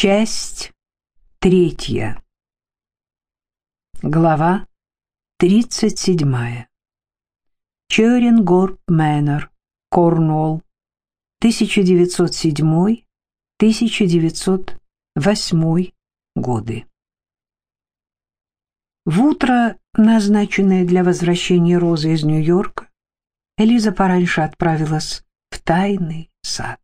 Часть третья. Глава тридцать седьмая. Черенгорп Мэннер, Корнуолл, 1907-1908 годы. В утро, назначенное для возвращения Розы из Нью-Йорка, Элиза пораньше отправилась в тайный сад.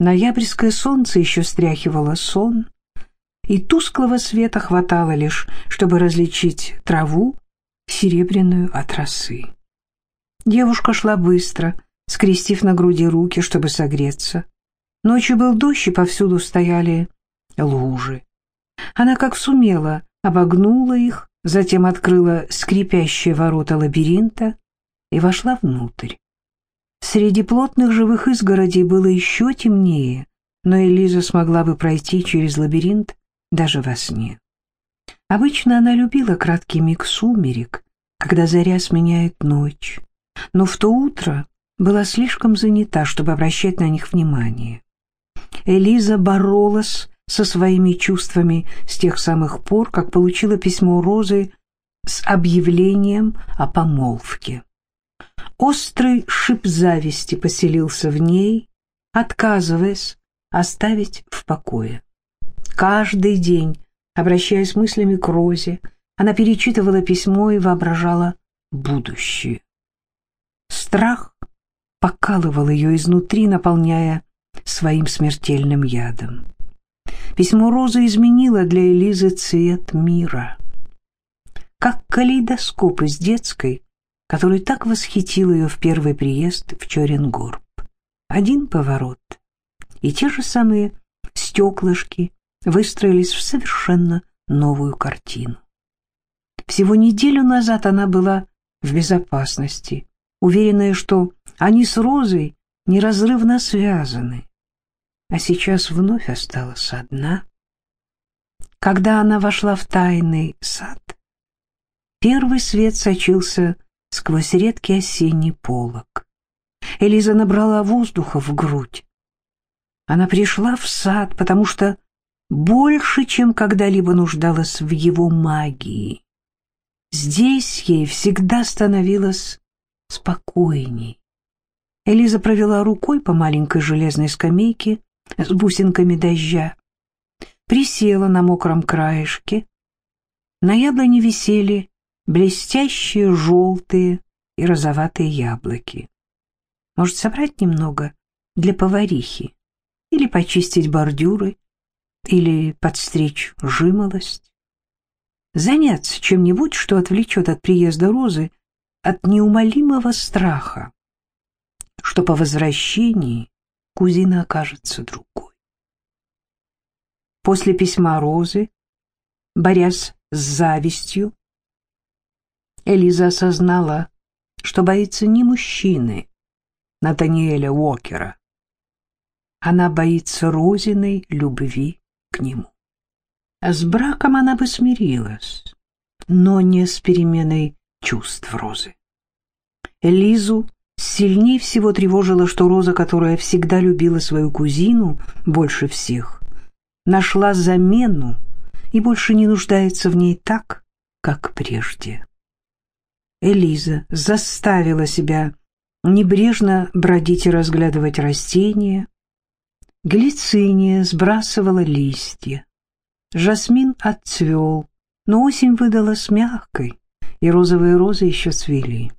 Ноябрьское солнце еще стряхивало сон, и тусклого света хватало лишь, чтобы различить траву, серебряную от росы. Девушка шла быстро, скрестив на груди руки, чтобы согреться. Ночью был дождь, и повсюду стояли лужи. Она как сумела обогнула их, затем открыла скрипящие ворота лабиринта и вошла внутрь. Среди плотных живых изгородей было еще темнее, но Элиза смогла бы пройти через лабиринт даже во сне. Обычно она любила краткий миг сумерек, когда заря сменяет ночь, но в то утро была слишком занята, чтобы обращать на них внимание. Элиза боролась со своими чувствами с тех самых пор, как получила письмо Розы с объявлением о помолвке. Острый шип зависти поселился в ней, отказываясь оставить в покое. Каждый день, обращаясь мыслями к Розе, она перечитывала письмо и воображала будущее. Страх покалывал ее изнутри, наполняя своим смертельным ядом. Письмо Розы изменило для Элизы цвет мира. Как калейдоскоп из детской, который так восхитил ее в первый приезд в Чоренгорб. Один поворот, и те же самые стеклышки выстроились в совершенно новую картину. Всего неделю назад она была в безопасности, уверенная, что они с Розой неразрывно связаны, а сейчас вновь осталась одна. Когда она вошла в тайный сад, первый свет сочился сквозь редкий осенний полог. Элиза набрала воздуха в грудь. Она пришла в сад, потому что больше, чем когда-либо нуждалась в его магии. Здесь ей всегда становилось спокойней. Элиза провела рукой по маленькой железной скамейке с бусинками дождя, присела на мокром краешке. На яблоне висели блестящие желтые и розоватые яблоки. Может, собрать немного для поварихи? Или почистить бордюры? Или подстричь жимолость? Заняться чем-нибудь, что отвлечет от приезда Розы от неумолимого страха, что по возвращении кузина окажется другой. После письма Розы, борясь с завистью, Элиза осознала, что боится не мужчины, Натаниэля Уокера. Она боится Розиной любви к нему. А с браком она бы смирилась, но не с переменой чувств Розы. Элизу сильнее всего тревожило, что Роза, которая всегда любила свою кузину больше всех, нашла замену и больше не нуждается в ней так, как прежде. Элиза заставила себя небрежно бродить и разглядывать растения. Глициния сбрасывала листья. Жасмин отцвел, но осень выдалась мягкой, и розовые розы еще цвели.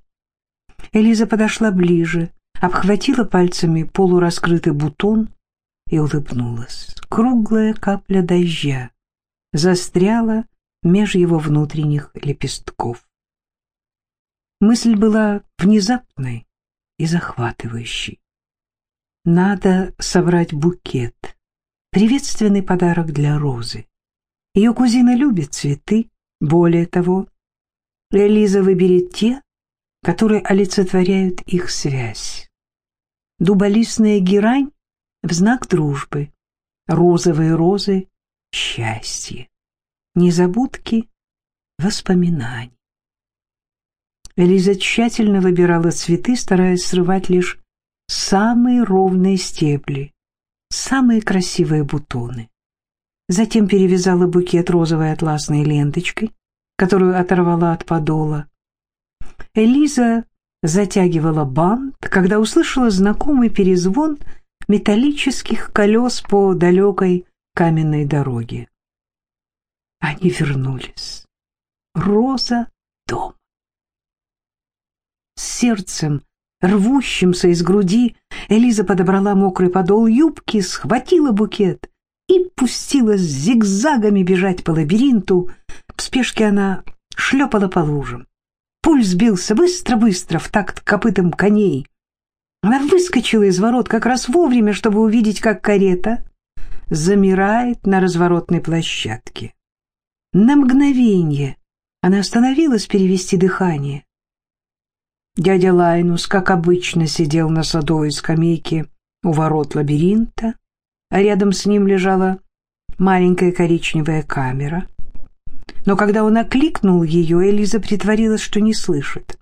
Элиза подошла ближе, обхватила пальцами полураскрытый бутон и улыбнулась. Круглая капля дождя застряла меж его внутренних лепестков. Мысль была внезапной и захватывающей. Надо собрать букет, приветственный подарок для Розы. Ее кузина любит цветы, более того, Элиза выберет те, которые олицетворяют их связь. Дуболистная герань в знак дружбы, розовые розы — счастье, незабудки — воспоминаний. Элиза тщательно выбирала цветы, стараясь срывать лишь самые ровные стебли, самые красивые бутоны. затем перевязала букет розовой атласной ленточкой, которую оторвала от подола. Элиза затягивала бант, когда услышала знакомый перезвон металлических колес по далекой каменной дороге. Они вернулись. Роза дом. С сердцем, рвущимся из груди, Элиза подобрала мокрый подол юбки, схватила букет и пустилась зигзагами бежать по лабиринту. В спешке она шлепала по лужам. Пульс бился быстро-быстро в такт копытом коней. Она выскочила из ворот как раз вовремя, чтобы увидеть, как карета замирает на разворотной площадке. На мгновение она остановилась перевести дыхание. Дядя Лайнус, как обычно, сидел на садовой скамейке у ворот лабиринта, а рядом с ним лежала маленькая коричневая камера. Но когда он окликнул ее, Элиза притворилась, что не слышит.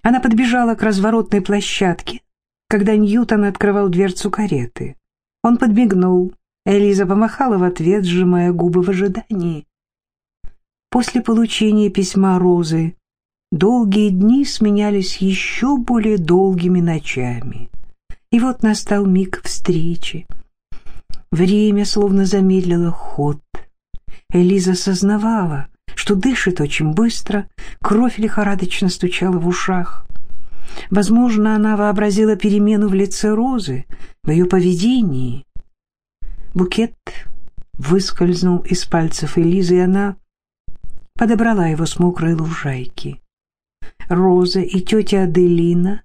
Она подбежала к разворотной площадке, когда Ньютон открывал дверцу кареты. Он подмигнул. Элиза помахала в ответ, сжимая губы в ожидании. После получения письма Розы долгие дни сменялись еще более долгими ночами. И вот настал миг встречи. Время словно замедлило ход. Элиза сознавала, что дышит очень быстро, кровь лихорадочно стучала в ушах. Возможно, она вообразила перемену в лице Розы, в ее поведении. Букет выскользнул из пальцев Элизы, и она подобрала его с мокрой лужайки. Роза и тетя Аделина,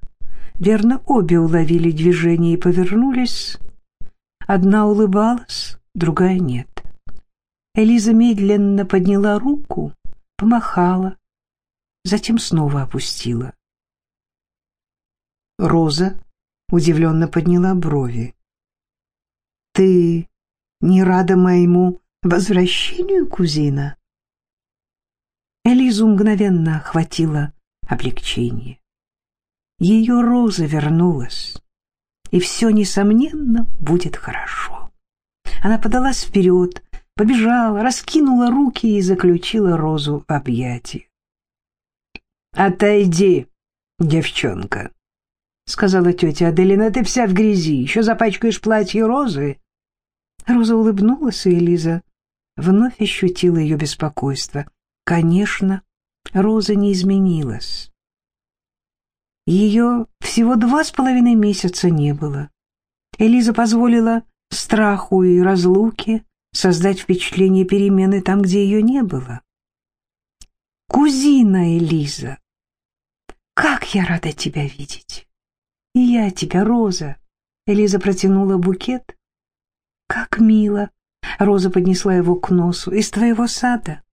верно, обе уловили движение и повернулись. Одна улыбалась, другая нет. Элиза медленно подняла руку, помахала, затем снова опустила. Роза удивленно подняла брови. «Ты не рада моему возвращению, кузина?» Элизу мгновенно охватило облегчение. Ее Роза вернулась, и все, несомненно, будет хорошо. Она подалась вперед, побежала, раскинула руки и заключила Розу в объятия. «Отойди, девчонка», — сказала тетя Аделина, — «ты вся в грязи, еще запачкаешь платье Розы». Роза улыбнулась, и Элиза вновь ощутила ее беспокойство. Конечно, Роза не изменилась. Ее всего два с половиной месяца не было. Элиза позволила страху и разлуке создать впечатление перемены там, где ее не было. «Кузина Элиза, как я рада тебя видеть!» «И я тебя, Роза!» Элиза протянула букет. «Как мило!» Роза поднесла его к носу. «Из твоего сада!»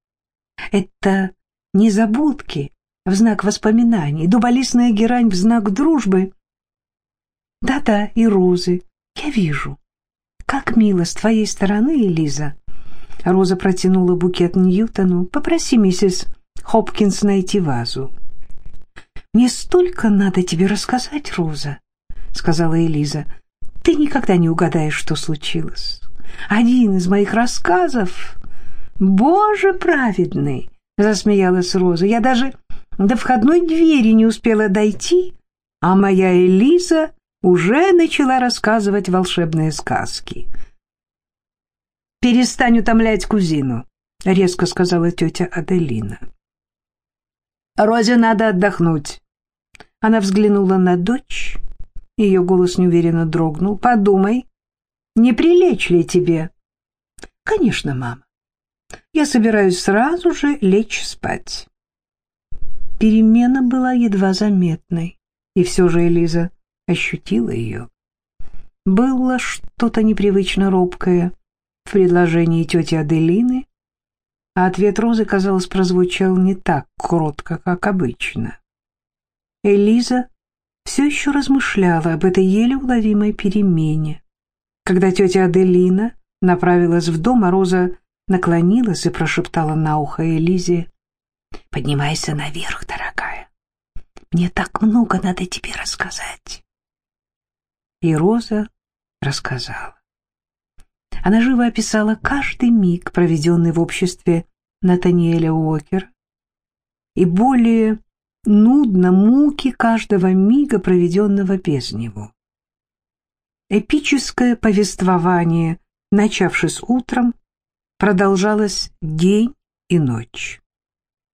Это незабудки в знак воспоминаний, дуболистная герань в знак дружбы. Да-да, и розы. Я вижу. Как мило с твоей стороны, Элиза. Роза протянула букет Ньютону. Попроси миссис Хопкинс найти вазу. Мне столько надо тебе рассказать, Роза, сказала Элиза. Ты никогда не угадаешь, что случилось. Один из моих рассказов «Боже праведный!» — засмеялась Роза. «Я даже до входной двери не успела дойти, а моя Элиза уже начала рассказывать волшебные сказки». «Перестань утомлять кузину», — резко сказала тетя Аделина. «Розе надо отдохнуть». Она взглянула на дочь, ее голос неуверенно дрогнул. «Подумай, не прилечь ли тебе?» «Конечно, мама. Я собираюсь сразу же лечь спать. Перемена была едва заметной, и все же Элиза ощутила ее. Было что-то непривычно робкое в предложении тети Аделины, а ответ Розы, казалось, прозвучал не так кротко, как обычно. Элиза все еще размышляла об этой еле уловимой перемене. Когда тетя Аделина направилась в дом, а Роза наклонилась и прошептала на ухо Элизе. «Поднимайся наверх, дорогая. Мне так много надо тебе рассказать». И Роза рассказала. Она живо описала каждый миг, проведенный в обществе Натаниэля Уокера, и более нудно муки каждого мига, проведенного без него. Эпическое повествование, начавшись утром, продолжалось день и ночь.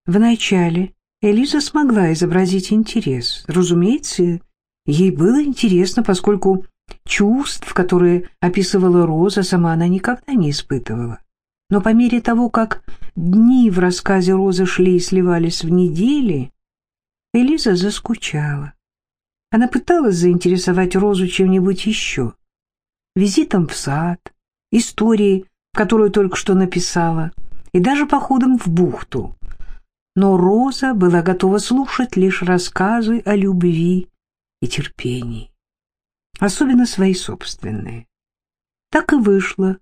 Вначале Элиза смогла изобразить интерес. Разумеется, ей было интересно, поскольку чувств, которые описывала Роза, сама она никогда не испытывала. Но по мере того, как дни в рассказе Розы шли и сливались в недели, Элиза заскучала. Она пыталась заинтересовать Розу чем-нибудь еще. Визитом в сад, историей, которую только что написала, и даже походом в бухту. Но Роза была готова слушать лишь рассказы о любви и терпении, особенно свои собственные. Так и вышло,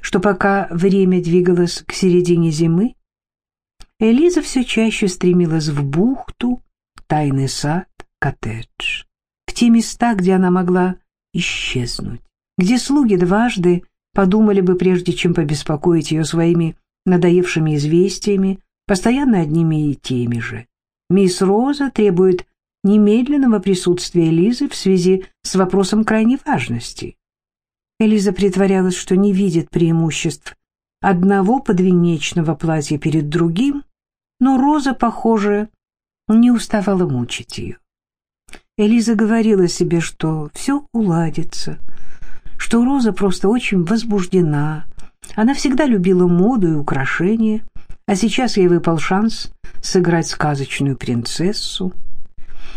что пока время двигалось к середине зимы, Элиза все чаще стремилась в бухту, тайный сад, коттедж, в те места, где она могла исчезнуть, где слуги дважды подумали бы, прежде чем побеспокоить ее своими надоевшими известиями, постоянно одними и теми же. Мисс Роза требует немедленного присутствия Элизы в связи с вопросом крайней важности. Элиза притворялась, что не видит преимуществ одного подвенечного платья перед другим, но Роза, похоже, не уставала мучить ее. Элиза говорила себе, что все уладится, что Роза просто очень возбуждена. Она всегда любила моду и украшения, а сейчас ей выпал шанс сыграть сказочную принцессу.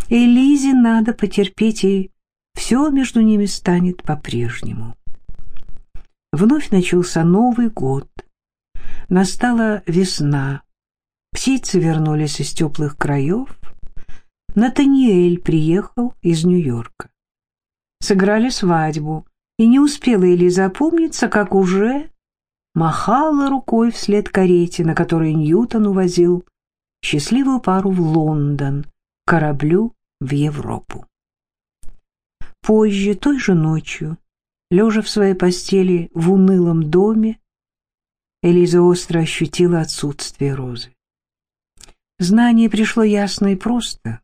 Элизе надо потерпеть, и все между ними станет по-прежнему. Вновь начался Новый год. Настала весна. Птицы вернулись из теплых краев. Натаниэль приехал из Нью-Йорка. Сыграли свадьбу, и не успела Элиза опомниться, как уже махала рукой вслед карете, на которой Ньютон увозил счастливую пару в Лондон, кораблю в Европу. Позже, той же ночью, Лежа в своей постели в унылом доме, Элиза остро ощутила отсутствие Розы. Знание пришло ясно и просто.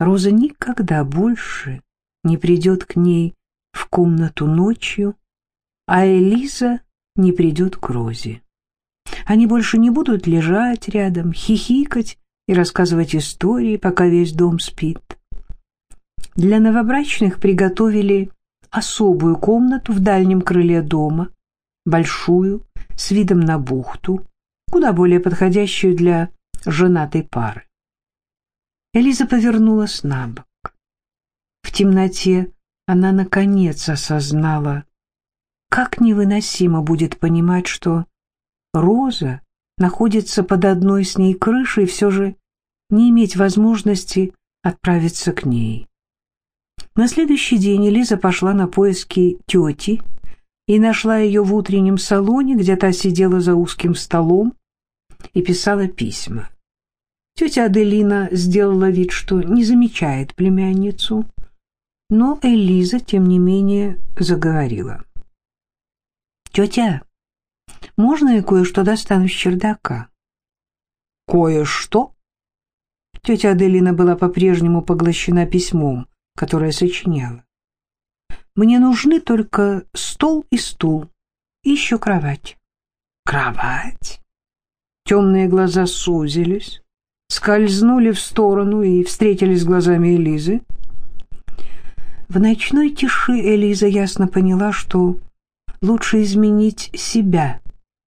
Роза никогда больше не придет к ней в комнату ночью, а Элиза не придет к Розе. Они больше не будут лежать рядом, хихикать и рассказывать истории, пока весь дом спит. Для новобрачных приготовили особую комнату в дальнем крыле дома, большую, с видом на бухту, куда более подходящую для женатой пары. Элиза повернулась на бок. В темноте она наконец осознала, как невыносимо будет понимать, что Роза находится под одной с ней крышей и все же не иметь возможности отправиться к ней. На следующий день Элиза пошла на поиски тети и нашла ее в утреннем салоне, где та сидела за узким столом и писала письма. Тетя Аделина сделала вид, что не замечает племянницу, но Элиза, тем не менее, заговорила. «Тетя, можно я кое-что достану с чердака?» «Кое-что?» Тетя Аделина была по-прежнему поглощена письмом, которое сочиняла. Мне нужны только стол и стул, и еще кровать. Кровать? Темные глаза сузились, скользнули в сторону и встретились глазами Элизы. В ночной тиши Элиза ясно поняла, что лучше изменить себя,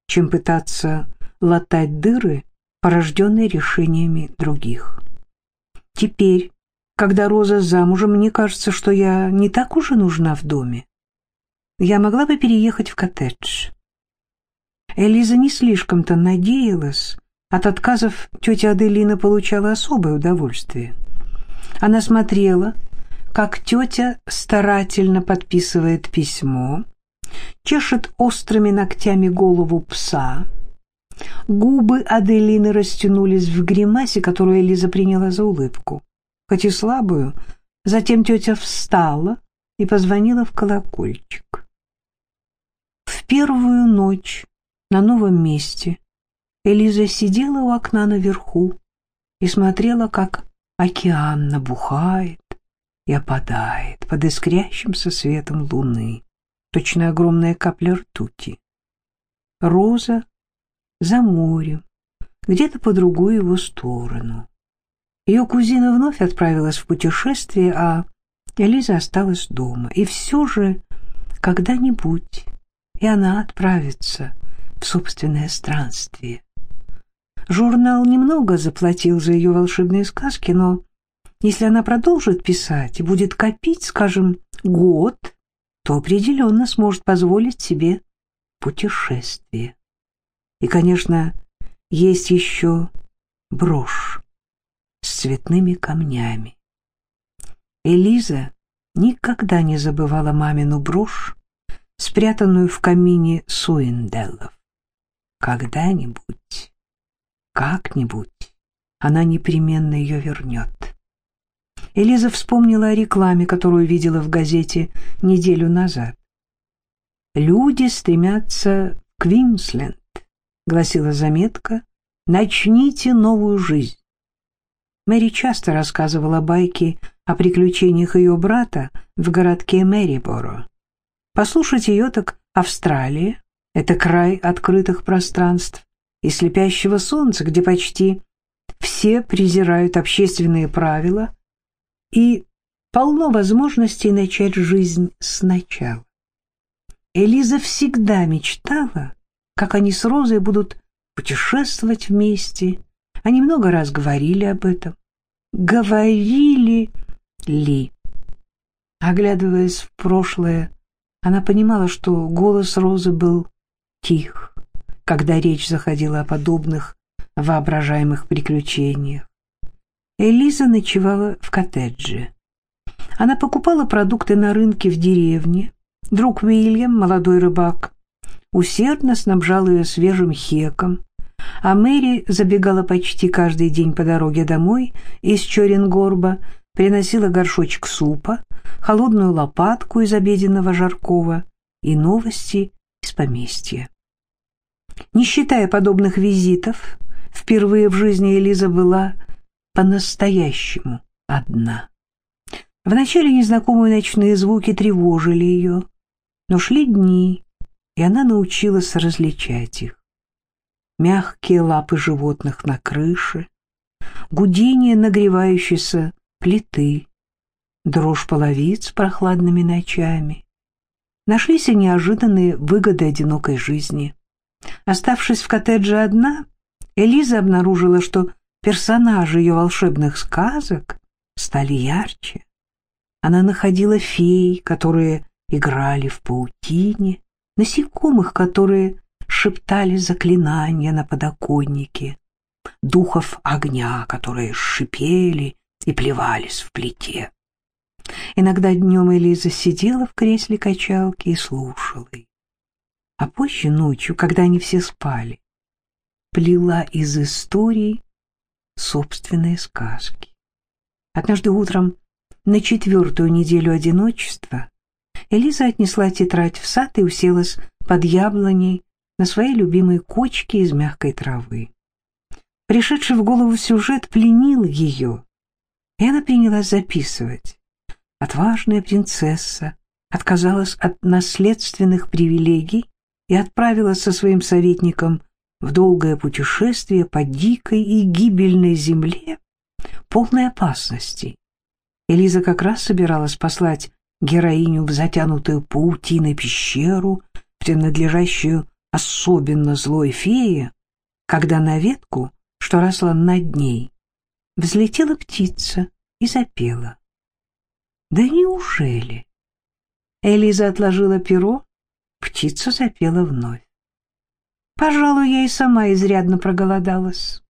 чем пытаться латать дыры, порожденные решениями других. Теперь, когда Роза замужем, мне кажется, что я не так уже нужна в доме. Я могла бы переехать в коттедж. Элиза не слишком-то надеялась. От отказов тетя Аделина получала особое удовольствие. Она смотрела, как тетя старательно подписывает письмо, чешет острыми ногтями голову пса. Губы Аделины растянулись в гримасе, которую Элиза приняла за улыбку хоть и слабую. Затем тетя встала и позвонила в колокольчик. В первую ночь на новом месте Элиза сидела у окна наверху и смотрела, как океан набухает и опадает под искрящимся светом луны, точно огромная капля ртути. Роза за морем, где-то по другую его сторону. Ее кузина вновь отправилась в путешествие, а Элиза осталась дома. И все же когда-нибудь и она отправится в собственное странствие. Журнал немного заплатил за ее волшебные сказки, но если она продолжит писать и будет копить, скажем, год, то определенно сможет позволить себе путешествие. И, конечно, есть еще брошь с цветными камнями. Элиза никогда не забывала мамину брошь, спрятанную в камине Суинделлов. Когда-нибудь, как-нибудь она непременно ее вернет. Элиза вспомнила о рекламе, которую видела в газете неделю назад. «Люди стремятся в Квинсленд», — гласила заметка, — «начните новую жизнь». Мэри часто рассказывала байки о приключениях ее брата в городке Мэриборо. Послушать ее так Австралия — это край открытых пространств и слепящего солнца, где почти все презирают общественные правила и полно возможностей начать жизнь сначала. Элиза всегда мечтала, как они с Розой будут путешествовать вместе. Они много раз говорили об этом. Говорили ли? Оглядываясь в прошлое, она понимала, что голос Розы был тих, когда речь заходила о подобных воображаемых приключениях. Элиза ночевала в коттедже. Она покупала продукты на рынке в деревне. Друг Уильям, молодой рыбак, усердно снабжал ее свежим хеком, а Мэри забегала почти каждый день по дороге домой из Чоренгорба, приносила горшочек супа, холодную лопатку из обеденного жаркого и новости из поместья. Не считая подобных визитов, впервые в жизни Элиза была по-настоящему одна. Вначале незнакомые ночные звуки тревожили ее, но шли дни, и она научилась различать их. Мягкие лапы животных на крыше, гудение нагревающейся плиты, дрожь половиц прохладными ночами. Нашлись и неожиданные выгоды одинокой жизни. Оставшись в коттедже одна, Элиза обнаружила, что персонажи ее волшебных сказок стали ярче. Она находила фей, которые играли в паутине, насекомых, которые шептали заклинания на подоконнике, духов огня, которые шипели и плевались в плите. Иногда днем Элиза сидела в кресле качалки и слушала их. А позже ночью, когда они все спали, плела из историй собственные сказки. Однажды утром на четвертую неделю одиночества Элиза отнесла тетрадь в сад и уселась под яблоней на своей любимой кочке из мягкой травы. Пришедший в голову сюжет пленил ее, и она принялась записывать отважная принцесса отказалась от наследственных привилегий и отправилась со своим советником в долгое путешествие по дикой и гибельной земле, полной опасности. Элиза как раз собиралась послать героиню в затянутую паутиной пещеру, принадлежащую особенно злой фее, когда на ветку, что росла над ней, взлетела птица и запела. Да неужели? Элиза отложила перо, птица запела вновь. Пожалуй, я и сама изрядно проголодалась.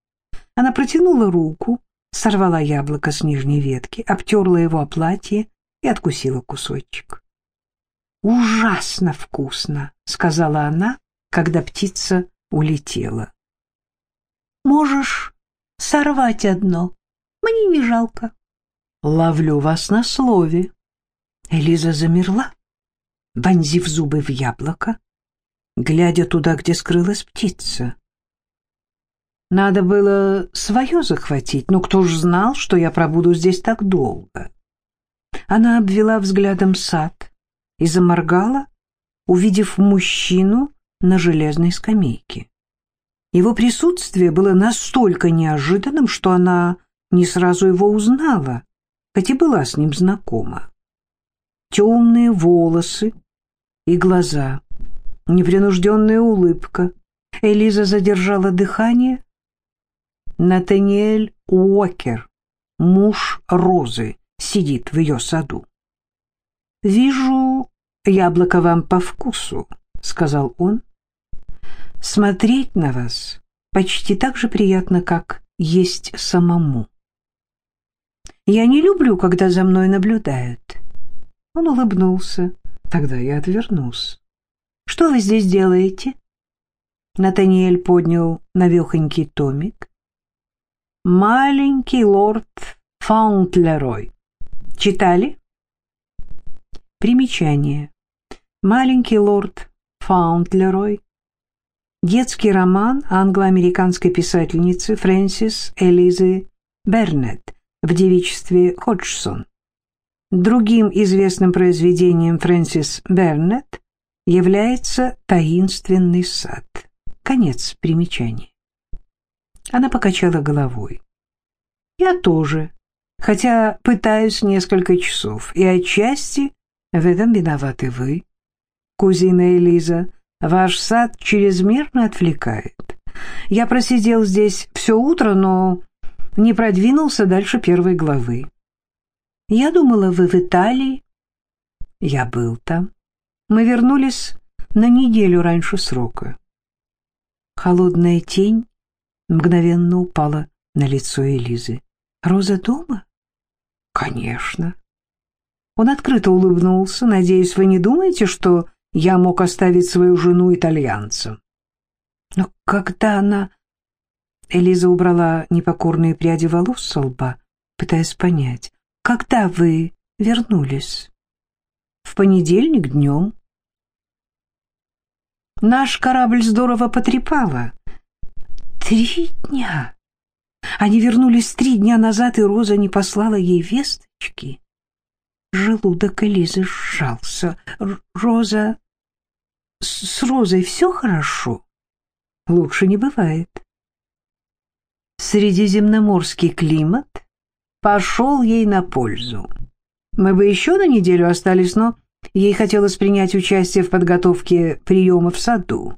Она протянула руку, сорвала яблоко с нижней ветки, обтерла его о платье и откусила кусочек. «Ужасно вкусно!» — сказала она, когда птица улетела. «Можешь сорвать одно, мне не жалко». Ловлю вас на слове. Элиза замерла, вонзив зубы в яблоко. Глядя туда, где скрылась птица. Надо было свое захватить, но кто ж знал, что я пробуду здесь так долго? Она обвела взглядом сад и заморгала, увидев мужчину на железной скамейке. Его присутствие было настолько неожиданным, что она не сразу его узнала, хотя была с ним знакома. Темные волосы и глаза, непринужденная улыбка. Элиза задержала дыхание, Натаниэль Уокер, муж Розы, сидит в ее саду. «Вижу, яблоко вам по вкусу», — сказал он. «Смотреть на вас почти так же приятно, как есть самому. Я не люблю, когда за мной наблюдают». Он улыбнулся. Тогда я отвернулся. «Что вы здесь делаете?» Натаниэль поднял навехонький томик. «Маленький лорд Фаунтлерой». Читали? Примечание. «Маленький лорд Фаунтлерой». Детский роман англо-американской писательницы Фрэнсис Элизы Бернетт в девичестве Ходжсон. Другим известным произведением Фрэнсис Бернетт является «Таинственный сад». Конец примечания. Она покачала головой. «Я тоже, хотя пытаюсь несколько часов, и отчасти в этом виноваты вы, кузина Элиза. Ваш сад чрезмерно отвлекает. Я просидел здесь все утро, но не продвинулся дальше первой главы. Я думала, вы в Италии. Я был там. Мы вернулись на неделю раньше срока. Холодная тень мгновенно упала на лицо Элизы. «Роза дома?» «Конечно». Он открыто улыбнулся. «Надеюсь, вы не думаете, что я мог оставить свою жену итальянцам?» «Но когда она...» Элиза убрала непокорные пряди волос со лба, пытаясь понять, «Когда вы вернулись?» «В понедельник днем». «Наш корабль здорово потрепало», Три дня! Они вернулись три дня назад, и Роза не послала ей весточки. Желудок Элизы сжался. Роза... С Розой все хорошо? Лучше не бывает. Средиземноморский климат пошел ей на пользу. Мы бы еще на неделю остались, но ей хотелось принять участие в подготовке приема в саду.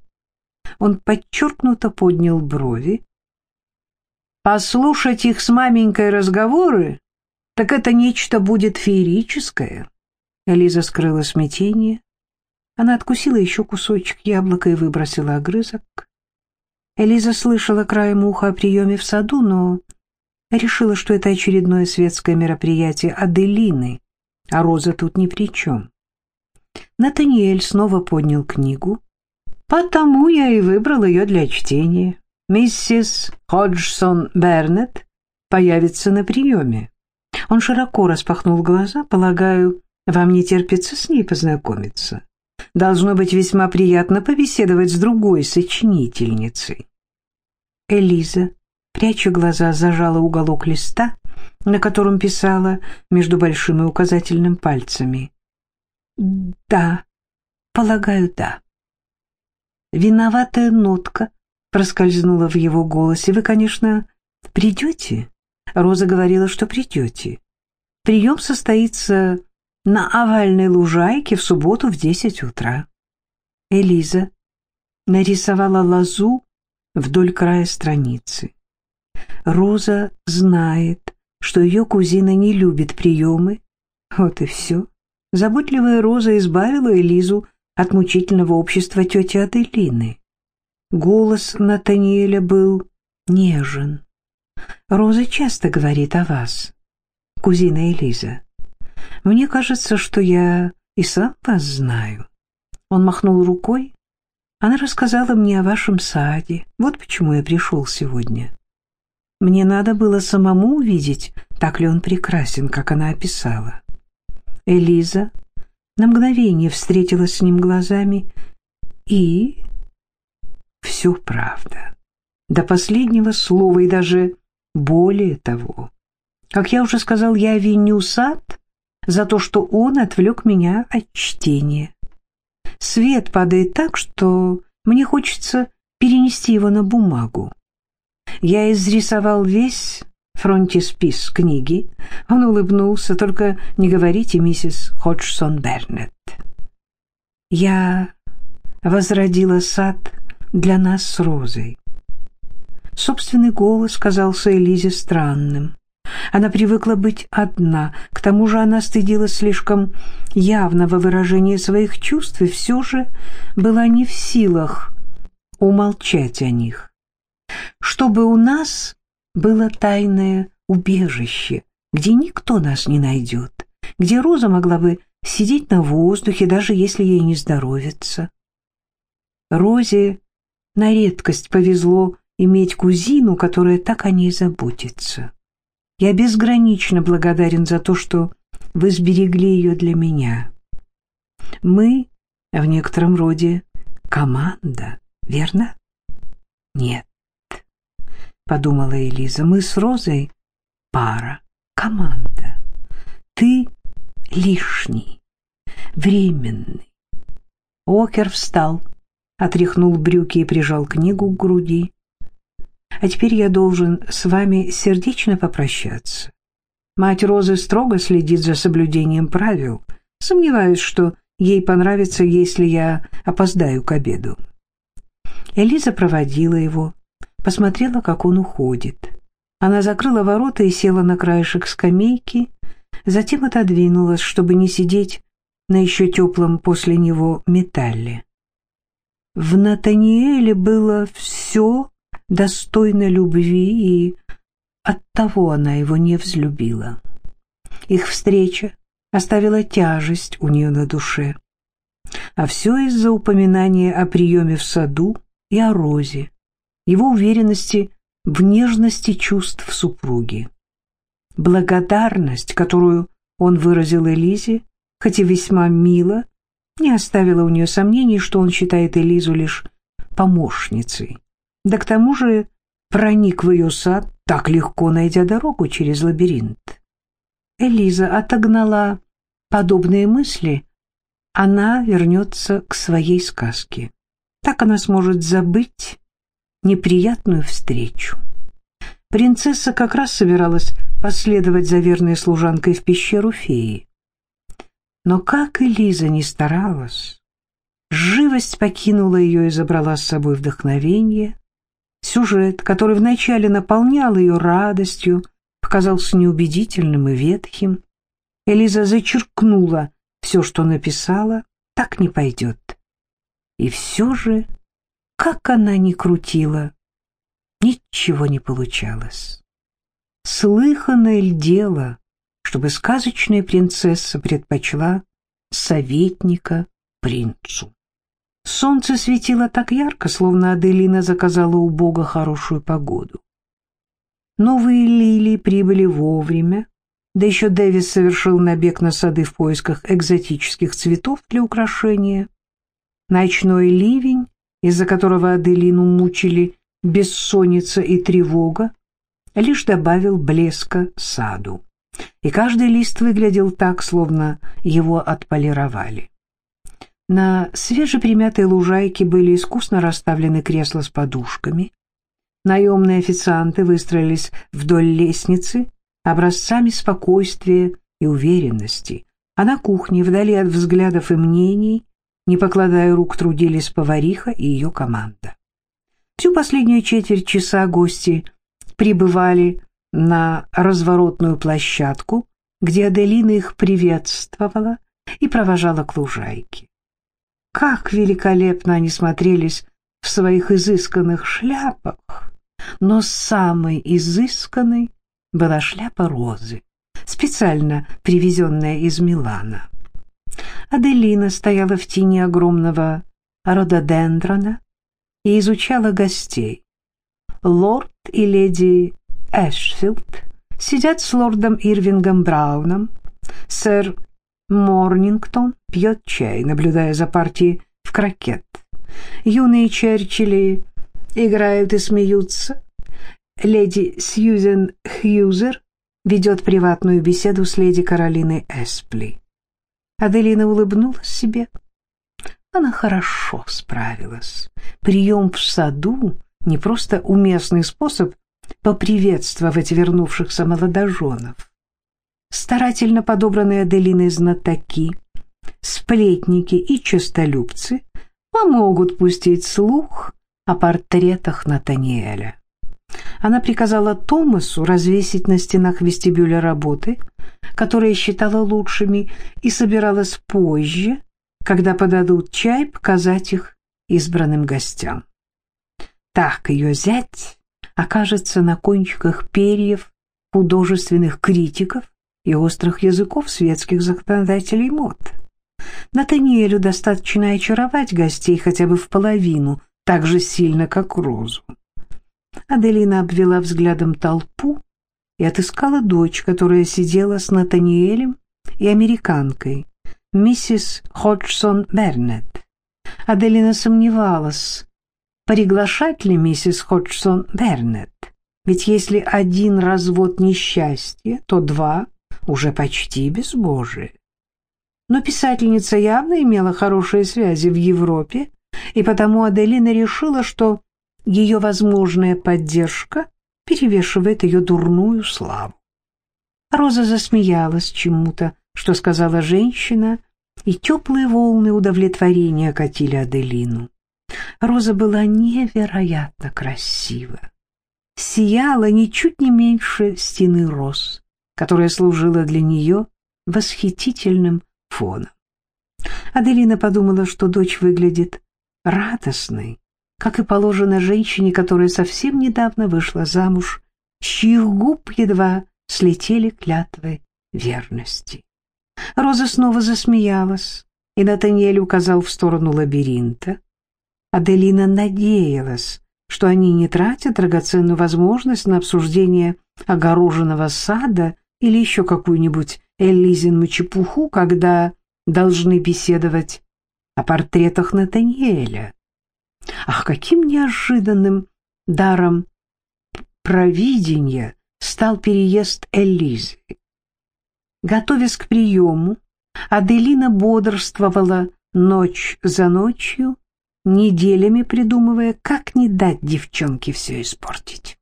Он подчеркнуто поднял брови. «Послушать их с маменькой разговоры, так это нечто будет феерическое». Элиза скрыла смятение. Она откусила еще кусочек яблока и выбросила огрызок. Элиза слышала краем уха о приеме в саду, но решила, что это очередное светское мероприятие Аделины, а Роза тут ни при чем. Натаниэль снова поднял книгу. Потому я и выбрал ее для чтения. Миссис Ходжсон Бернетт появится на приеме. Он широко распахнул глаза. Полагаю, вам не терпится с ней познакомиться. Должно быть весьма приятно побеседовать с другой сочинительницей. Элиза, пряча глаза, зажала уголок листа, на котором писала между большим и указательным пальцами. «Да, полагаю, да». Виноватая нотка проскользнула в его голосе. «Вы, конечно, придете?» Роза говорила, что придете. Прием состоится на овальной лужайке в субботу в десять утра. Элиза нарисовала лозу вдоль края страницы. Роза знает, что ее кузина не любит приемы. Вот и все. Заботливая Роза избавила Элизу от мучительного общества тети Аделины. Голос Натаниэля был нежен. «Роза часто говорит о вас, кузина Элиза. Мне кажется, что я и сам вас знаю». Он махнул рукой. «Она рассказала мне о вашем саде. Вот почему я пришел сегодня. Мне надо было самому увидеть, так ли он прекрасен, как она описала». Элиза на мгновение встретилась с ним глазами. «И?» все правда. До последнего слова и даже более того. Как я уже сказал, я виню сад за то, что он отвлек меня от чтения. Свет падает так, что мне хочется перенести его на бумагу. Я изрисовал весь фронтиспис книги. Он улыбнулся, только не говорите, миссис Ходжсон Бернетт. Я возродила сад для нас с Розой. Собственный голос казался Элизе странным. Она привыкла быть одна, к тому же она стыдилась слишком явного выражения своих чувств и все же была не в силах умолчать о них. Чтобы у нас было тайное убежище, где никто нас не найдет, где Роза могла бы сидеть на воздухе, даже если ей не здоровится. Розе на редкость повезло иметь кузину, которая так о ней заботится. Я безгранично благодарен за то, что вы сберегли ее для меня. Мы в некотором роде команда, верно? Нет, подумала Элиза, мы с Розой пара, команда. Ты лишний, временный. Окер встал, отряхнул брюки и прижал книгу к груди. А теперь я должен с вами сердечно попрощаться. Мать Розы строго следит за соблюдением правил. Сомневаюсь, что ей понравится, если я опоздаю к обеду. Элиза проводила его, посмотрела, как он уходит. Она закрыла ворота и села на краешек скамейки, затем отодвинулась, чтобы не сидеть на еще теплом после него металле. В Натаниэле было все достойно любви, и оттого она его не взлюбила. Их встреча оставила тяжесть у нее на душе. А все из-за упоминания о приеме в саду и о Розе, его уверенности в нежности чувств супруги. Благодарность, которую он выразил Элизе, хоть и весьма мило, не оставила у нее сомнений, что он считает Элизу лишь помощницей. Да к тому же проник в ее сад, так легко найдя дорогу через лабиринт. Элиза отогнала подобные мысли, она вернется к своей сказке. Так она сможет забыть неприятную встречу. Принцесса как раз собиралась последовать за верной служанкой в пещеру феи. Но как Элиза не старалась, живость покинула ее и забрала с собой вдохновение. Сюжет, который вначале наполнял ее радостью, показался неубедительным и ветхим. Элиза зачеркнула все, что написала, так не пойдет. И все же, как она ни крутила, ничего не получалось. Слыханное ль дело, чтобы сказочная принцесса предпочла советника принцу. Солнце светило так ярко, словно Аделина заказала у Бога хорошую погоду. Новые лилии прибыли вовремя, да еще Дэвис совершил набег на сады в поисках экзотических цветов для украшения. Ночной ливень, из-за которого Аделину мучили бессонница и тревога, лишь добавил блеска саду и каждый лист выглядел так, словно его отполировали. На свежепримятой лужайке были искусно расставлены кресла с подушками. Наемные официанты выстроились вдоль лестницы образцами спокойствия и уверенности, а на кухне, вдали от взглядов и мнений, не покладая рук, трудились повариха и ее команда. Всю последнюю четверть часа гости прибывали на разворотную площадку, где Аделина их приветствовала и провожала к лужайке. Как великолепно они смотрелись в своих изысканных шляпах, но самой изысканной была шляпа розы, специально привезенная из Милана. Аделина стояла в тени огромного рододендрона и изучала гостей. Лорд и леди Эшфилд сидят с лордом Ирвингом Брауном. Сэр Морнингтон пьет чай, наблюдая за партией в крокет. Юные Черчилли играют и смеются. Леди Сьюзен Хьюзер ведет приватную беседу с леди Каролиной Эспли. Аделина улыбнулась себе. Она хорошо справилась. Прием в саду — не просто уместный способ поприветствовать вернувшихся молодоженов. Старательно подобранные Аделиной знатоки, сплетники и честолюбцы помогут пустить слух о портретах Натаниэля. Она приказала Томасу развесить на стенах вестибюля работы, которые считала лучшими, и собиралась позже, когда подадут чай, показать их избранным гостям. Так ее зять окажется на кончиках перьев художественных критиков и острых языков светских законодателей мод. Натаниэлю достаточно очаровать гостей хотя бы в половину, так же сильно, как Розу. Аделина обвела взглядом толпу и отыскала дочь, которая сидела с Натаниэлем и американкой, миссис Ходжсон Бернет. Аделина сомневалась, приглашать ли миссис Ходжсон Бернет, ведь если один развод несчастье, то два уже почти безбожие. Но писательница явно имела хорошие связи в Европе, и потому Аделина решила, что ее возможная поддержка перевешивает ее дурную славу. Роза засмеялась чему-то, что сказала женщина, и теплые волны удовлетворения окатили Аделину. Роза была невероятно красива. Сияла ничуть не меньше стены роз, которая служила для нее восхитительным фоном. Аделина подумала, что дочь выглядит радостной, как и положено женщине, которая совсем недавно вышла замуж, с чьих губ едва слетели клятвы верности. Роза снова засмеялась, и Натаниэль указал в сторону лабиринта. Аделина надеялась, что они не тратят драгоценную возможность на обсуждение огороженного сада или еще какую-нибудь Элизину чепуху, когда должны беседовать о портретах Натаниэля. Ах, каким неожиданным даром провидения стал переезд Элизы. Готовясь к приему, Аделина бодрствовала ночь за ночью, неделями придумывая, как не дать девчонке все испортить.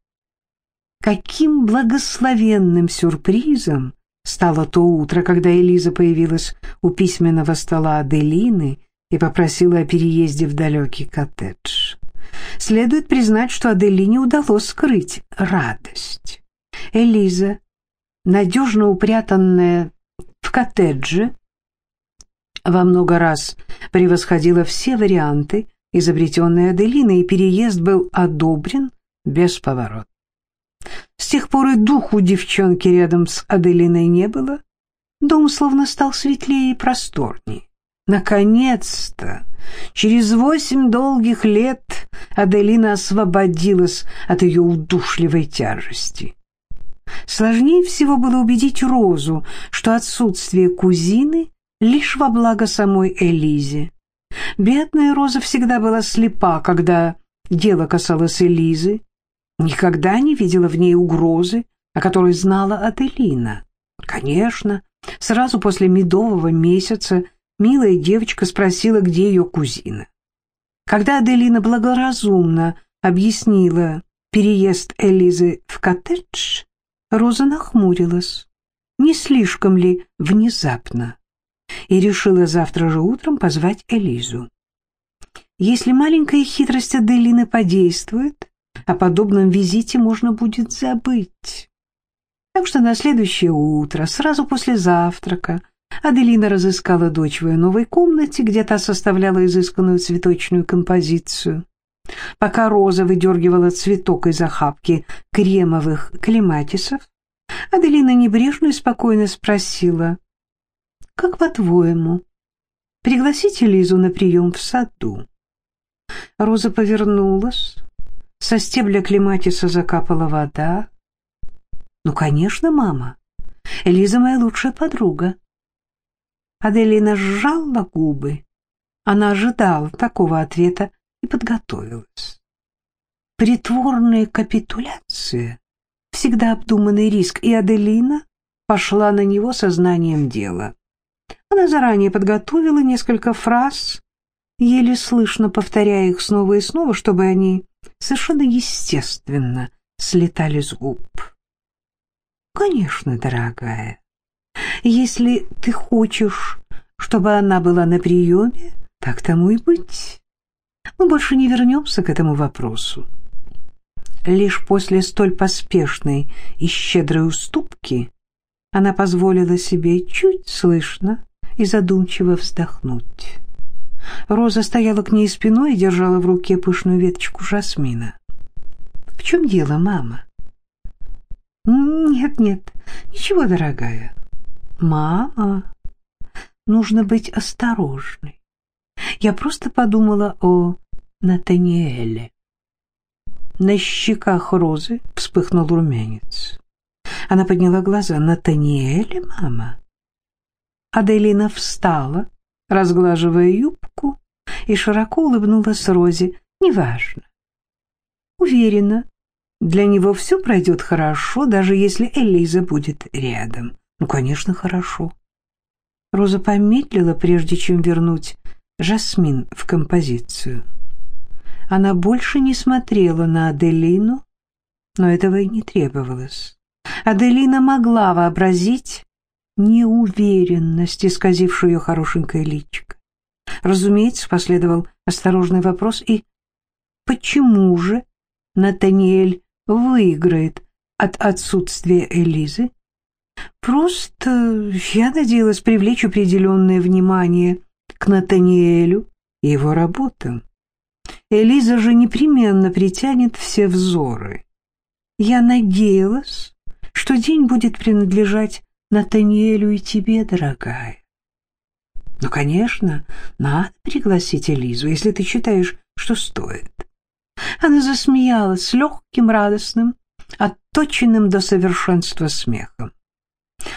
Каким благословенным сюрпризом стало то утро, когда Элиза появилась у письменного стола Аделины и попросила о переезде в далекий коттедж. Следует признать, что Аделине удалось скрыть радость. Элиза, надежно упрятанная в коттедже, во много раз превосходила все варианты, изобретенные Аделиной, и переезд был одобрен без поворота. С тех пор и духу девчонки рядом с Аделиной не было. Дом словно стал светлее и просторнее. Наконец-то, через восемь долгих лет, Аделина освободилась от ее удушливой тяжести. Сложнее всего было убедить Розу, что отсутствие кузины лишь во благо самой Элизе. Бедная Роза всегда была слепа, когда дело касалось Элизы, никогда не видела в ней угрозы, о которой знала Аделина. Конечно, сразу после медового месяца милая девочка спросила, где ее кузина. Когда Аделина благоразумно объяснила переезд Элизы в коттедж, Роза нахмурилась, не слишком ли внезапно, и решила завтра же утром позвать Элизу. Если маленькая хитрость Аделины подействует, о подобном визите можно будет забыть. Так что на следующее утро, сразу после завтрака, Аделина разыскала дочь в ее новой комнате, где та составляла изысканную цветочную композицию. Пока Роза выдергивала цветок из охапки кремовых клематисов, Аделина небрежно и спокойно спросила, «Как по-твоему, пригласите Лизу на прием в саду?» Роза повернулась, со стебля клематиса закапала вода. «Ну, конечно, мама, Лиза моя лучшая подруга». Аделина сжала губы. Она ожидала такого ответа и подготовилась. притворная капитуляция, всегда обдуманный риск, и Аделина пошла на него сознанием дела. Она заранее подготовила несколько фраз, еле слышно повторяя их снова и снова, чтобы они совершенно естественно слетали с губ. «Конечно, дорогая, если ты хочешь, чтобы она была на приеме, так тому и быть. Мы больше не вернемся к этому вопросу. Лишь после столь поспешной и щедрой уступки она позволила себе чуть слышно и задумчиво вздохнуть. Роза стояла к ней спиной и держала в руке пышную веточку жасмина. «В чем дело, мама?» «Нет, нет, ничего, дорогая. Мама, нужно быть осторожной. Я просто подумала о Натаниэле». На щеках Розы вспыхнул румянец. Она подняла глаза. «Натаниэле, мама?» Аделина встала, разглаживая юбку, и широко улыбнулась Розе. «Неважно. Уверена, для него все пройдет хорошо, даже если Элиза будет рядом. Ну, конечно, хорошо». Роза помедлила, прежде чем вернуть Жасмин в композицию. Она больше не смотрела на Аделину, но этого и не требовалось. Аделина могла вообразить неуверенность, исказившую ее хорошенькое личико. Разумеется, последовал осторожный вопрос, и почему же Натаниэль выиграет от отсутствия Элизы? Просто я надеялась привлечь определенное внимание к Натаниэлю и его работам. Элиза же непременно притянет все взоры. Я надеялась, что день будет принадлежать Натаниэлю и тебе, дорогая. Ну, конечно, надо пригласить Элизу, если ты считаешь, что стоит. Она засмеялась с легким, радостным, отточенным до совершенства смехом.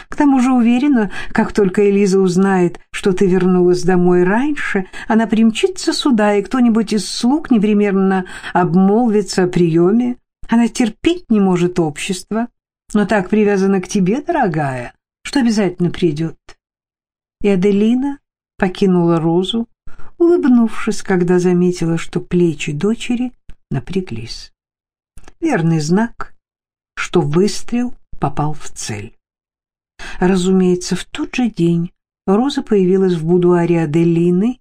К тому же уверена, как только Элиза узнает, что ты вернулась домой раньше, она примчится сюда, и кто-нибудь из слуг непременно обмолвится о приеме. Она терпеть не может общества, но так привязана к тебе, дорогая, что обязательно придет. И Аделина покинула Розу, улыбнувшись, когда заметила, что плечи дочери напряглись. Верный знак, что выстрел попал в цель. Разумеется, в тот же день Роза появилась в будуаре Аделины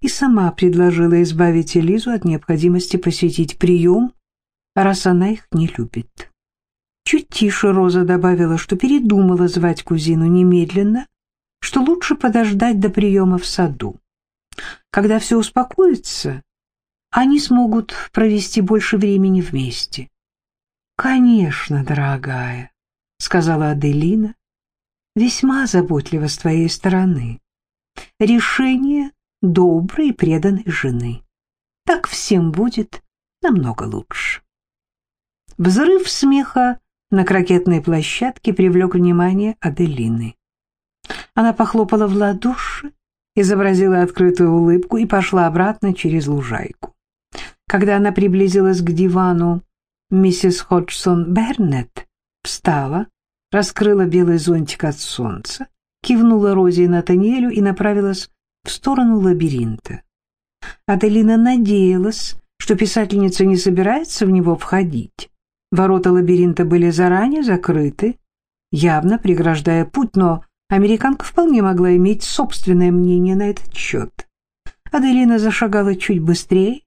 и сама предложила избавить Элизу от необходимости посетить прием, раз она их не любит. Чуть тише Роза добавила, что передумала звать кузину немедленно, что лучше подождать до приема в саду. Когда все успокоится, они смогут провести больше времени вместе. «Конечно, дорогая», — сказала Аделина, весьма заботливо с твоей стороны. Решение доброй и преданной жены. Так всем будет намного лучше. Взрыв смеха на крокетной площадке привлек внимание Аделины. Она похлопала в ладоши, изобразила открытую улыбку и пошла обратно через лужайку. Когда она приблизилась к дивану, миссис Ходжсон Бернетт встала, раскрыла белый зонтик от солнца, кивнула Розе и Натаниэлю и направилась в сторону лабиринта. Аделина надеялась, что писательница не собирается в него входить. Ворота лабиринта были заранее закрыты, явно преграждая путь, но американка вполне могла иметь собственное мнение на этот счет. Аделина зашагала чуть быстрее,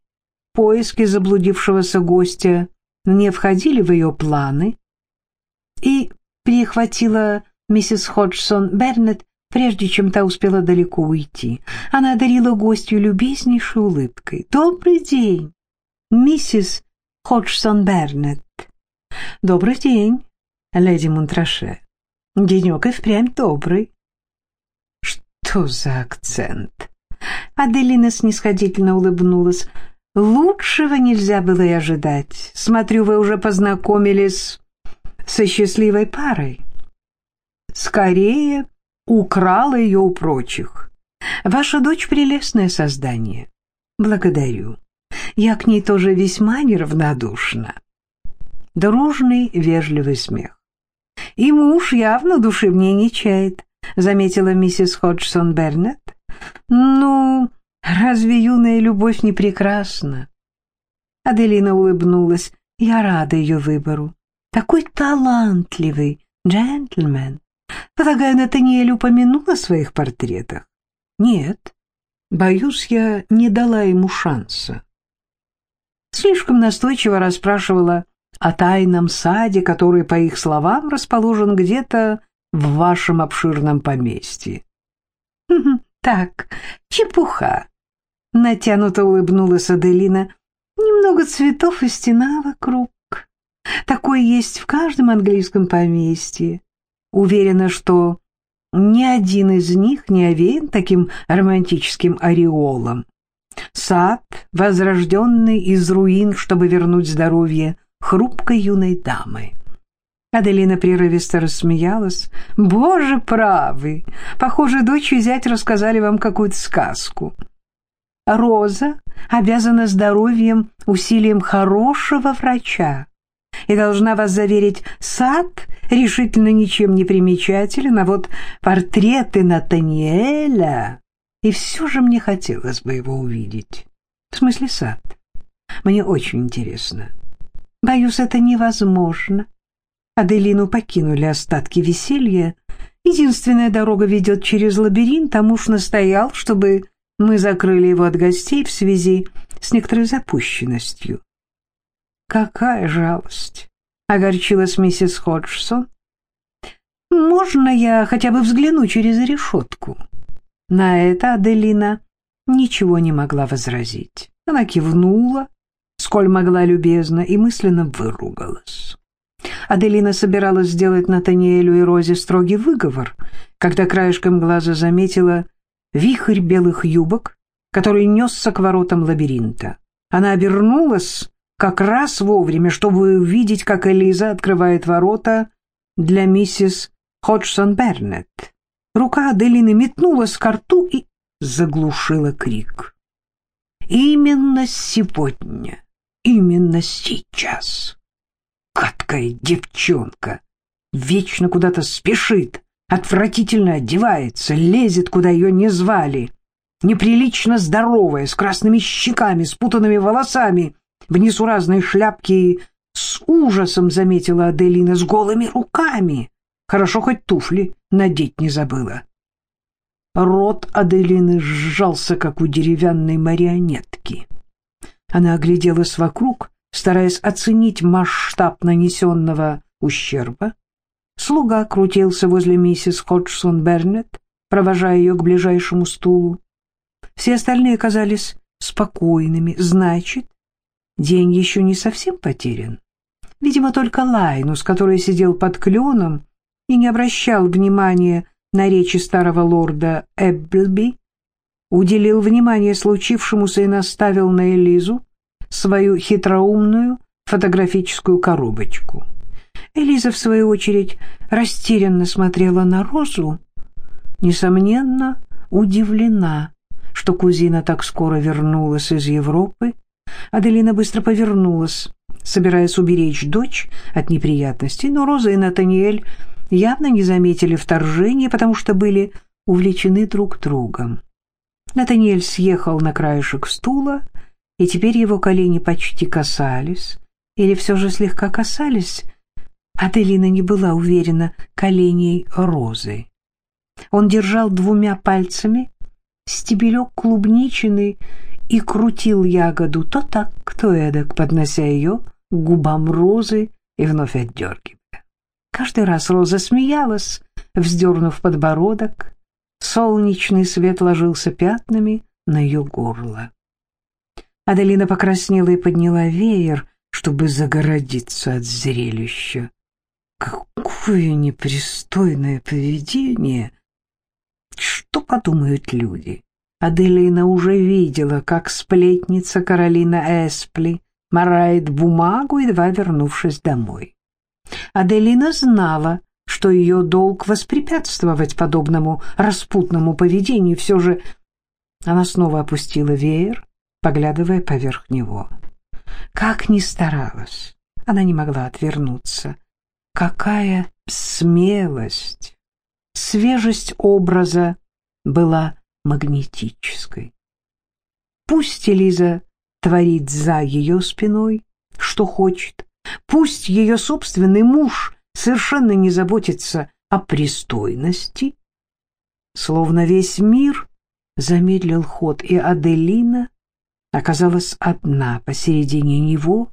поиски заблудившегося гостя не входили в ее планы, и перехватила миссис Ходжсон Бернет, прежде чем та успела далеко уйти. Она одарила гостью любезнейшей улыбкой. «Добрый день, миссис Ходжсон Бернет». «Добрый день, леди Монтраше. Денек и впрямь добрый». «Что за акцент?» Аделина снисходительно улыбнулась. «Лучшего нельзя было и ожидать. Смотрю, вы уже познакомились со счастливой парой. Скорее украла ее у прочих. Ваша дочь прелестное создание. Благодарю. Я к ней тоже весьма неравнодушна. Дружный, вежливый смех. И муж явно души в ней не чает, заметила миссис Ходжсон Бернет. Ну, разве юная любовь не прекрасна? Аделина улыбнулась. Я рада ее выбору. Такой талантливый джентльмен. Полагаю, Натаниэль упомянул о своих портретах? Нет. Боюсь, я не дала ему шанса. Слишком настойчиво расспрашивала о тайном саде, который, по их словам, расположен где-то в вашем обширном поместье. «Так, чепуха!» — натянуто улыбнулась Аделина. «Немного цветов и стена вокруг. Такое есть в каждом английском поместье. Уверена, что ни один из них не овеян таким романтическим ореолом. Сад, возрожденный из руин, чтобы вернуть здоровье хрупкой юной дамы. Аделина прерывисто рассмеялась. «Боже правый! Похоже, дочь и зять рассказали вам какую-то сказку. Роза обязана здоровьем, усилием хорошего врача и должна вас заверить, сад решительно ничем не примечателен, а вот портреты Натаниэля... И все же мне хотелось бы его увидеть. В смысле сад. Мне очень интересно. Боюсь, это невозможно. Аделину покинули остатки веселья. Единственная дорога ведет через лабиринт, а муж настоял, чтобы мы закрыли его от гостей в связи с некоторой запущенностью. «Какая жалость!» — огорчилась миссис Ходжсон. «Можно я хотя бы взгляну через решетку?» На это Аделина ничего не могла возразить. Она кивнула, сколь могла любезно, и мысленно выругалась. Аделина собиралась сделать Натаниэлю и Розе строгий выговор, когда краешком глаза заметила вихрь белых юбок, который несся к воротам лабиринта. Она обернулась как раз вовремя, чтобы увидеть, как Элиза открывает ворота для миссис Ходжсон Бернетт. Рука Аделины метнулась к рту и заглушила крик. Именно сегодня, именно сейчас. Каткая девчонка вечно куда-то спешит, отвратительно одевается, лезет, куда ее не звали. Неприлично здоровая, с красными щеками, спутанными волосами, в несуразной шляпке с ужасом заметила Аделина с голыми руками. Хорошо хоть туфли надеть не забыла. Рот Аделины сжался, как у деревянной марионетки. Она огляделась вокруг, стараясь оценить масштаб нанесенного ущерба. Слуга крутился возле миссис Ходжсон Бернетт, провожая ее к ближайшему стулу. Все остальные казались спокойными. Значит, день еще не совсем потерян. Видимо, только Лайнус, который сидел под кленом и не обращал внимания на речи старого лорда Эбблби, уделил внимание случившемуся и наставил на Элизу свою хитроумную фотографическую коробочку. Элиза, в свою очередь, растерянно смотрела на Розу, несомненно, удивлена, что кузина так скоро вернулась из Европы. Аделина быстро повернулась, собираясь уберечь дочь от неприятностей, но Роза и Натаниэль явно не заметили вторжения, потому что были увлечены друг другом. Натаниэль съехал на краешек стула, и теперь его колени почти касались, или все же слегка касались, Аделина не была уверена коленей розы. Он держал двумя пальцами стебелек клубничины и крутил ягоду то так, то эдак, поднося ее к губам розы и вновь отдергивая. Каждый раз Роза смеялась, вздернув подбородок. Солнечный свет ложился пятнами на ее горло. Аделина покраснела и подняла веер, чтобы загородиться от зрелища. Какое непристойное поведение! Что подумают люди? Аделина уже видела, как сплетница Каролина Эспли морает бумагу, едва вернувшись домой. Аделина знала, что ее долг воспрепятствовать подобному распутному поведению. Все же она снова опустила веер, поглядывая поверх него. Как ни старалась, она не могла отвернуться. Какая смелость! Свежесть образа была магнетической. Пусть Элиза творит за ее спиной, что хочет. Пусть ее собственный муж совершенно не заботится о пристойности. Словно весь мир замедлил ход, и Аделина оказалась одна посередине него,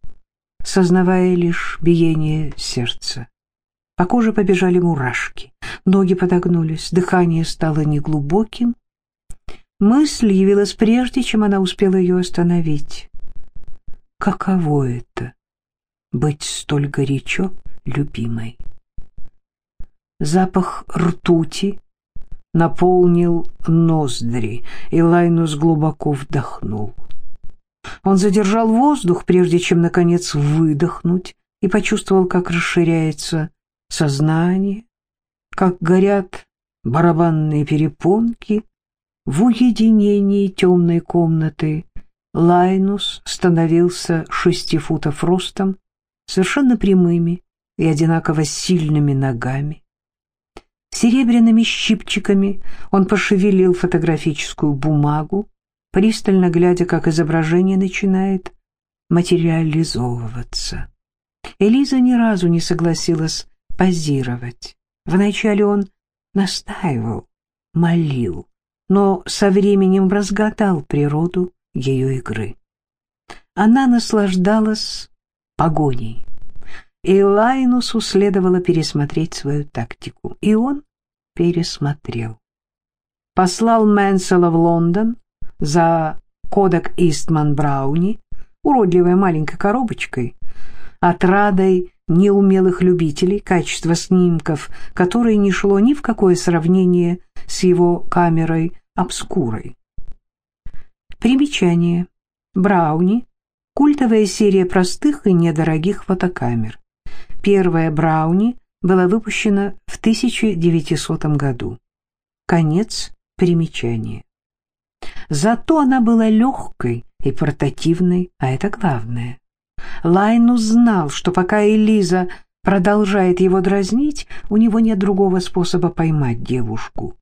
сознавая лишь биение сердца. По коже побежали мурашки, ноги подогнулись, дыхание стало неглубоким. Мысль явилась прежде, чем она успела ее остановить. Каково это — быть столь горячо любимой? Запах ртути наполнил ноздри, и Лайнус глубоко вдохнул. Он задержал воздух, прежде чем, наконец, выдохнуть, и почувствовал, как расширяется сознание, как горят барабанные перепонки. В уединении темной комнаты Лайнус становился шести футов ростом, совершенно прямыми и одинаково сильными ногами. Серебряными щипчиками он пошевелил фотографическую бумагу, пристально глядя, как изображение начинает материализовываться. Элиза ни разу не согласилась позировать. Вначале он настаивал, молил, но со временем разгадал природу ее игры. Она наслаждалась погоней, и Лайнусу следовало пересмотреть свою тактику, и он пересмотрел. Послал Мэнсела в Лондон, за кодек Истман Брауни, уродливой маленькой коробочкой, отрадой неумелых любителей, качество снимков, которое не шло ни в какое сравнение с его камерой обскурой. Примечание. Брауни – культовая серия простых и недорогих фотокамер. Первая Брауни была выпущена в 1900 году. Конец примечания. Зато она была легкой и портативной, а это главное. Лайнус знал, что пока Элиза продолжает его дразнить, у него нет другого способа поймать девушку.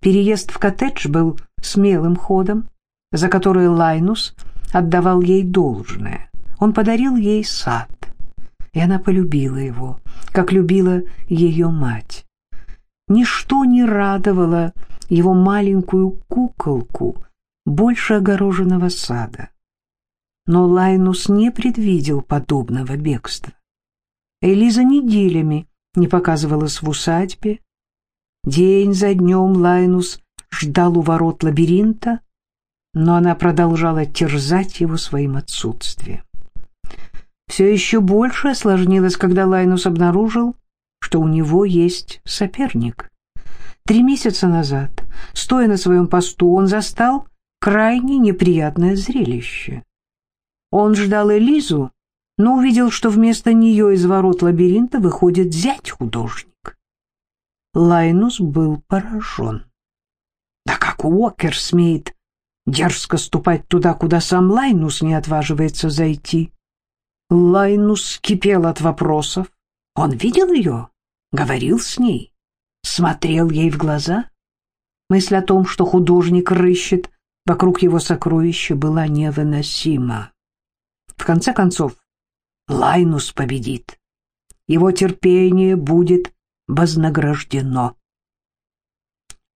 Переезд в коттедж был смелым ходом, за который Лайнус отдавал ей должное. Он подарил ей сад, и она полюбила его, как любила ее мать. Ничто не радовало его маленькую куколку больше огороженного сада. Но Лайнус не предвидел подобного бегства. Элиза неделями не показывалась в усадьбе. День за днем Лайнус ждал у ворот лабиринта, но она продолжала терзать его своим отсутствием. Все еще больше осложнилось, когда Лайнус обнаружил, что у него есть соперник. Три месяца назад, стоя на своем посту, он застал крайне неприятное зрелище. Он ждал Элизу, но увидел, что вместо нее из ворот лабиринта выходит зять-художник. Лайнус был поражен. Да как Уокер смеет дерзко ступать туда, куда сам Лайнус не отваживается зайти? Лайнус кипел от вопросов. Он видел ее? Говорил с ней? смотрел ей в глаза. Мысль о том, что художник рыщет вокруг его сокровища, была невыносима. В конце концов, Лайнус победит. Его терпение будет вознаграждено.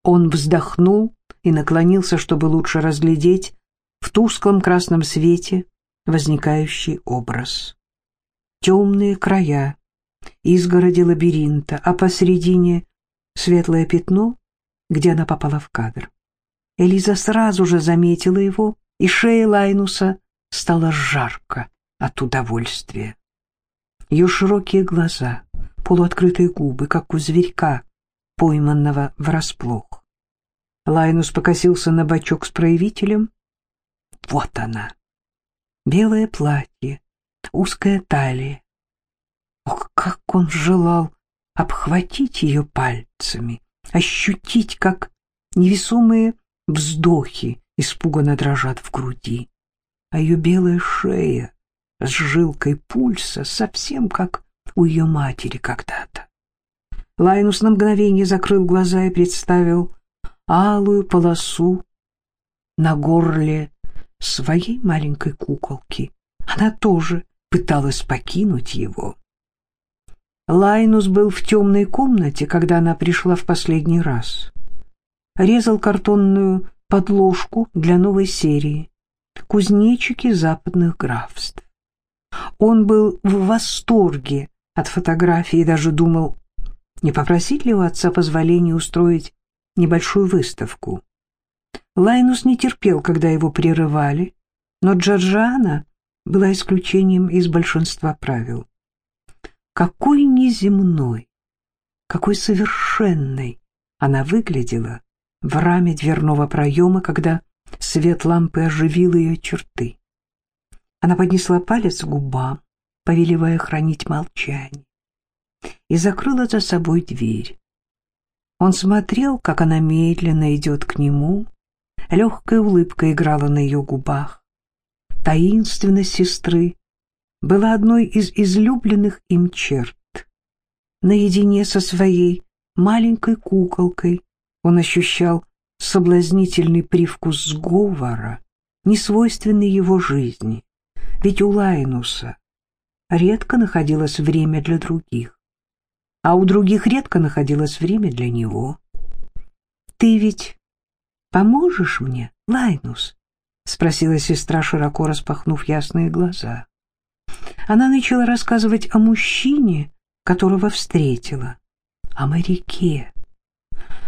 Он вздохнул и наклонился, чтобы лучше разглядеть в тусклом красном свете возникающий образ. Темные края, изгороди лабиринта, а посредине светлое пятно, где она попала в кадр. Элиза сразу же заметила его, и шея Лайнуса стала жарко от удовольствия. Ее широкие глаза, полуоткрытые губы, как у зверька, пойманного врасплох. Лайнус покосился на бачок с проявителем. Вот она. Белое платье, узкая талия. Ох, как он желал обхватить ее пальцами, ощутить, как невесомые вздохи испуганно дрожат в груди. А ее белая шея с жилкой пульса совсем как у ее матери когда-то. Лайнус на мгновение закрыл глаза и представил алую полосу на горле своей маленькой куколки. Она тоже пыталась покинуть его. Лайнус был в темной комнате, когда она пришла в последний раз. Резал картонную подложку для новой серии «Кузнечики западных графств». Он был в восторге от фотографии и даже думал, не попросить ли у отца позволения устроить небольшую выставку. Лайнус не терпел, когда его прерывали, но Джорджана была исключением из большинства правил. Какой неземной, какой совершенной она выглядела в раме дверного проема, когда свет лампы оживил ее черты. Она поднесла палец к губам, повелевая хранить молчание, и закрыла за собой дверь. Он смотрел, как она медленно идет к нему, легкая улыбка играла на ее губах. Таинственность сестры была одной из излюбленных им черт. Наедине со своей маленькой куколкой он ощущал соблазнительный привкус сговора, несвойственный его жизни, ведь у Лайнуса редко находилось время для других, а у других редко находилось время для него. «Ты ведь поможешь мне, Лайнус?» — спросила сестра, широко распахнув ясные глаза она начала рассказывать о мужчине, которого встретила, о моряке.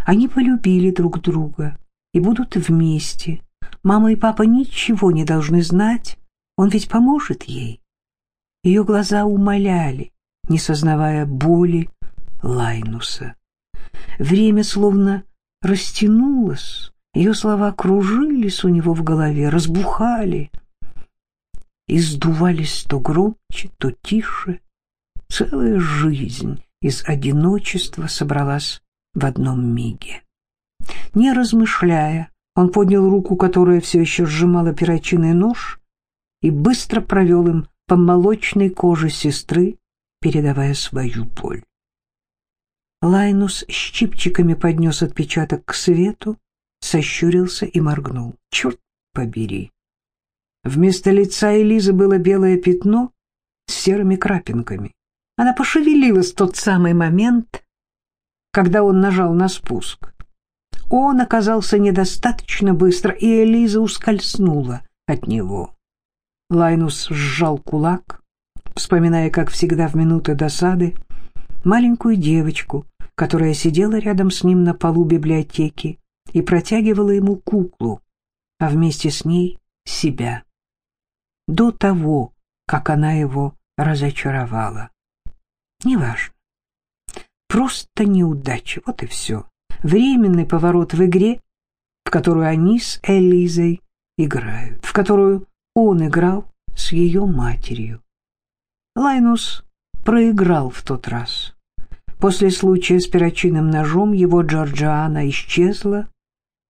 Они полюбили друг друга и будут вместе. Мама и папа ничего не должны знать, он ведь поможет ей. Ее глаза умоляли, не сознавая боли Лайнуса. Время словно растянулось, ее слова кружились у него в голове, разбухали — и сдувались то громче, то тише. Целая жизнь из одиночества собралась в одном миге. Не размышляя, он поднял руку, которая все еще сжимала перочинный нож, и быстро провел им по молочной коже сестры, передавая свою боль. Лайнус щипчиками поднес отпечаток к свету, сощурился и моргнул. «Черт побери!» Вместо лица Элизы было белое пятно с серыми крапинками. Она пошевелилась в тот самый момент, когда он нажал на спуск. Он оказался недостаточно быстро, и Элиза ускользнула от него. Лайнус сжал кулак, вспоминая, как всегда в минуты досады, маленькую девочку, которая сидела рядом с ним на полу библиотеки и протягивала ему куклу, а вместе с ней себя до того, как она его разочаровала. Неважно. Просто неудача, вот и все. Временный поворот в игре, в которую они с Элизой играют, в которую он играл с ее матерью. Лайнус проиграл в тот раз. После случая с перочинным ножом его Джорджиана исчезла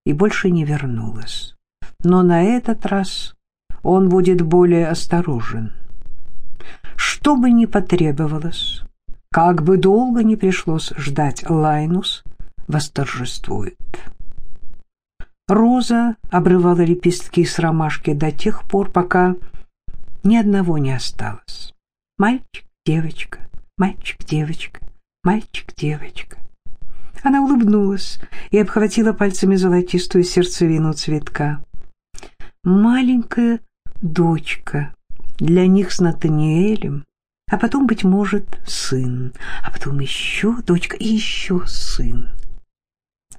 и больше не вернулась. Но на этот раз он будет более осторожен. Что бы ни потребовалось, как бы долго ни пришлось ждать, Лайнус восторжествует. Роза обрывала лепестки с ромашки до тех пор, пока ни одного не осталось. Мальчик, девочка, мальчик, девочка, мальчик, девочка. Она улыбнулась и обхватила пальцами золотистую сердцевину цветка. Маленькая дочка, для них с Натаниэлем, а потом, быть может, сын, а потом еще дочка и еще сын.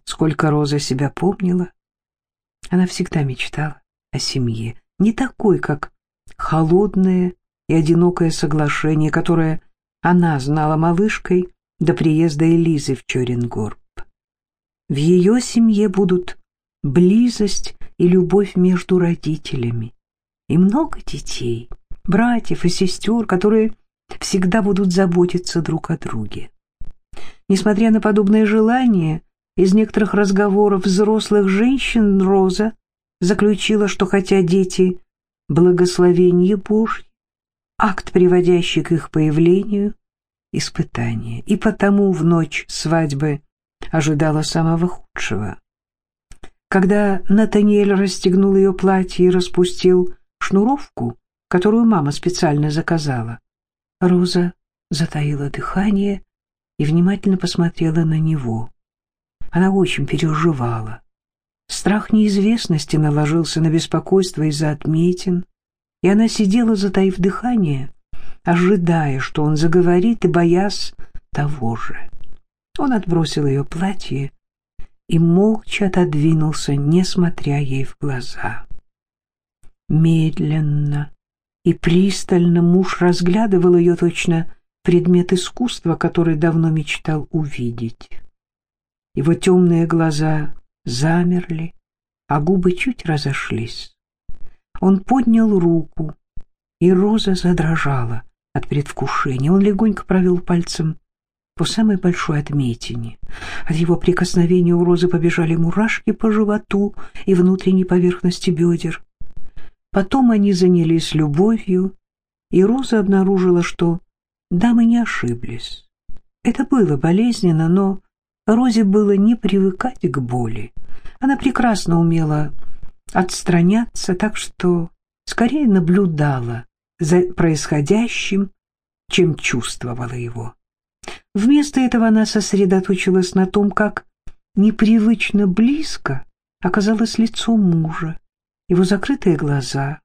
Сколько Роза себя помнила, она всегда мечтала о семье, не такой, как холодное и одинокое соглашение, которое она знала малышкой до приезда Элизы в Чорингорб. В ее семье будут близость и любовь между родителями, и много детей, братьев и сестер, которые всегда будут заботиться друг о друге. Несмотря на подобное желание, из некоторых разговоров взрослых женщин Роза заключила, что хотя дети благословение Божье, акт, приводящий к их появлению, испытание, и потому в ночь свадьбы ожидала самого худшего. Когда Натаниэль расстегнул ее платье и распустил шнуровку, которую мама специально заказала, Роза затаила дыхание и внимательно посмотрела на него. Она очень переживала. Страх неизвестности наложился на беспокойство из-за отметин, и она сидела, затаив дыхание, ожидая, что он заговорит, и боясь того же. Он отбросил ее платье и молча отодвинулся, не смотря ей в глаза. Медленно и пристально муж разглядывал ее точно предмет искусства, который давно мечтал увидеть. Его темные глаза замерли, а губы чуть разошлись. Он поднял руку, и роза задрожала от предвкушения. Он легонько провел пальцем по самой большой отметине. От его прикосновения у розы побежали мурашки по животу и внутренней поверхности бедер. Потом они занялись любовью, и Роза обнаружила, что дамы не ошиблись. Это было болезненно, но Розе было не привыкать к боли. Она прекрасно умела отстраняться, так что скорее наблюдала за происходящим, чем чувствовала его. Вместо этого она сосредоточилась на том, как непривычно близко оказалось лицо мужа, его закрытые глаза,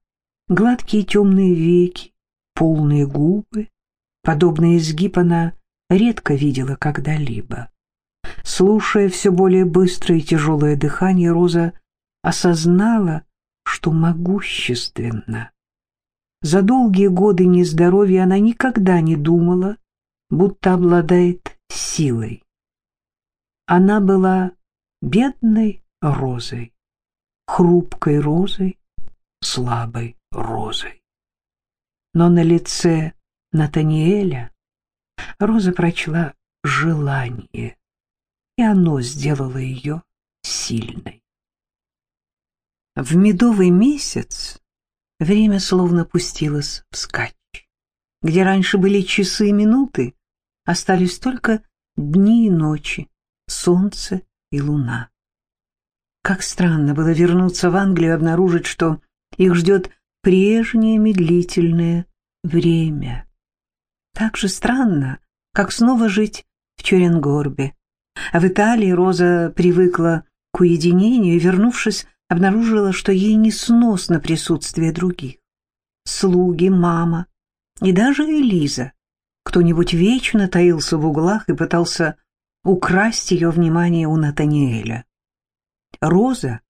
гладкие темные веки, полные губы. Подобный изгиб она редко видела когда-либо. Слушая все более быстрое и тяжелое дыхание, Роза осознала, что могущественна. За долгие годы нездоровья она никогда не думала, будто обладает силой. Она была бедной розой, хрупкой розой, слабой розой. Но на лице Натаниэля Роза прочла желание и оно сделало ее сильной. В медовый месяц время словно пустилось вскачь. Где раньше были часы и минуты, остались только дни и ночи, солнце и луна. Как странно было вернуться в Англию и обнаружить, что их ждет прежнее медлительное время. Так же странно, как снова жить в Чуренгорбе, а в Италии Роза привыкла к уединению и, вернувшись, обнаружила, что ей несносно присутствие других. Слуги, мама и даже Элиза. Кто-нибудь вечно таился в углах и пытался украсть ее внимание у Натаниэля. Роза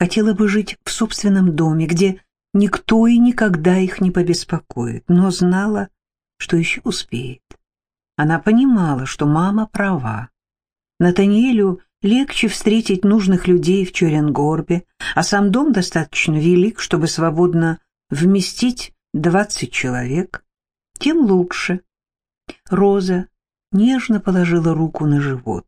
хотела бы жить в собственном доме, где никто и никогда их не побеспокоит, но знала, что еще успеет. Она понимала, что мама права. Натаниэлю легче встретить нужных людей в Чоренгорбе, а сам дом достаточно велик, чтобы свободно вместить двадцать человек. Тем лучше. Роза нежно положила руку на живот.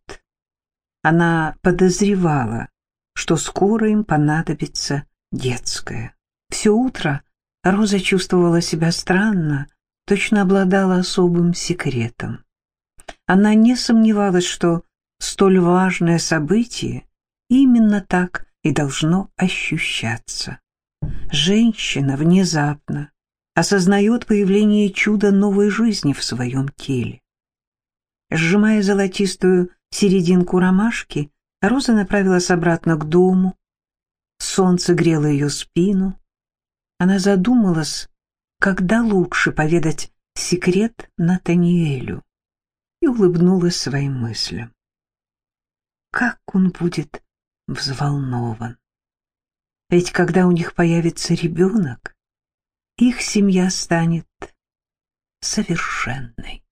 Она подозревала, что скоро им понадобится детское. Все утро Роза чувствовала себя странно, точно обладала особым секретом. Она не сомневалась, что столь важное событие именно так и должно ощущаться. Женщина внезапно осознает появление чуда новой жизни в своем теле. Сжимая золотистую серединку ромашки, Роза направилась обратно к дому. Солнце грело ее спину. Она задумалась, когда лучше поведать секрет Натаниэлю, и улыбнулась своим мыслям как он будет взволнован. Ведь когда у них появится ребенок, их семья станет совершенной.